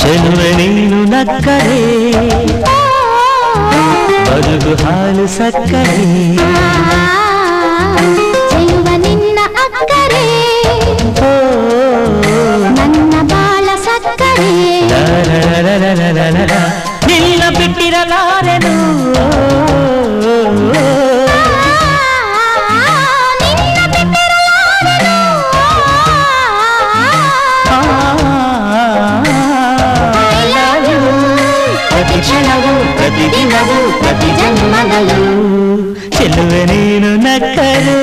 ಚೆಲುವೆ ನೀನು ನಕ್ಕರೆ ಬದುಕು ಹಾಲು ಸಕ್ಕರೆ క్షణవు ప్రతి దినవు ప్రతి జన్మగలు చెల్లువ నేను నక్కరే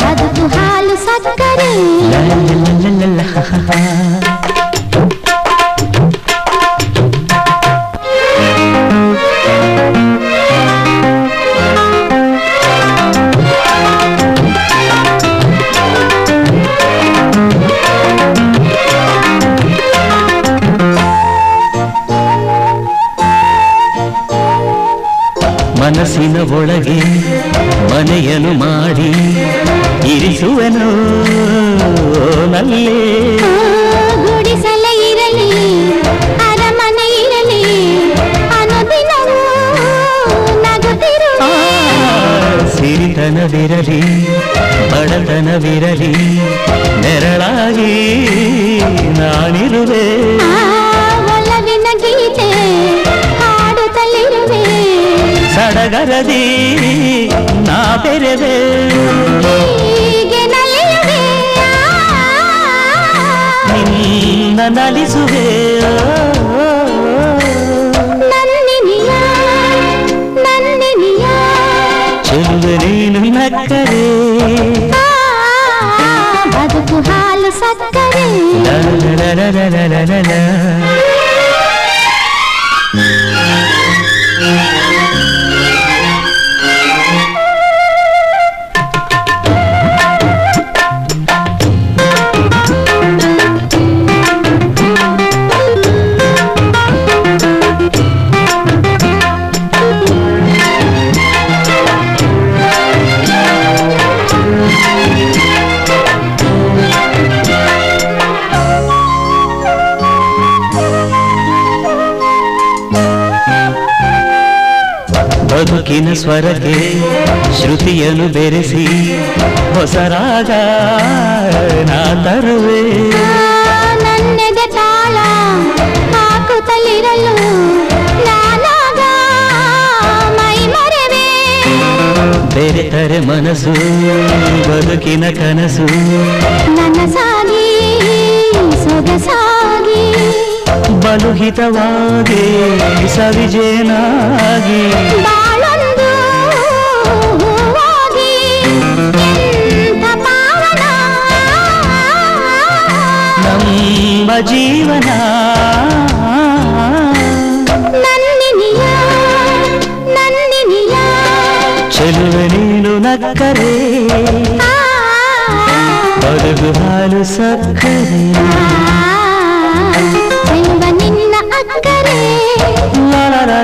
బతుకు హాలు సక్కరే. ಮನಸ್ಸಿನ ಒಳಗೆ ಮನೆಯನ್ನು ಮಾಡಿ ಇರಿಸುವೆನು. ನಲ್ಲೇ. ಗುಡಿಸಲೇ ಇರಲಿ ಅರಮನೆ ಇರಲಿ ಅನುದಿನವೂ ನಗುತ್ತಿರುವ. ಸಿರಿತನವಿರಲಿ ಬಡತನವಿರಲಿ ನೆರಳಾಗಿ ನಾನಿರುವೆ. ನಗರದಿ ನಾ ಬೆರೆದೆ ನಿನ್ನ ನಲಿಸುವೆ ಚಂದನೇನು ನಕ್ಕರೆ ಬದುಕು ಹಾಲು ಸಕ್ಕರೆ ಲ ಬದುಕಿನ ಸ್ವರಕ್ಕೆ ಶ್ರುತಿಯನ್ನು ಬೆರೆಸಿ ಹೊಸ ರಾಗ ನಾ ತರುವೆ. ನನ್ನೆದೆ ತಾಳ ಹಾಕುತ್ತಲಿರಲು ನಾನಾಗ ಮೈ ಮರೆವೆ. ಬೆರೆತರೆ ಮನಸ್ಸು ಬದುಕಿನ ಕನಸು. ನನಸಾಗಿ ಸೊಗಸಾಗಿ. ಬಲುಹಿತವಾಗಿ ಸವಿಜೇನಾಗಿ. మమ జీవనా చెలువ నేను నక్కరే పరుగు హాలు సక్కరే నిన్న అక్కరే నన్న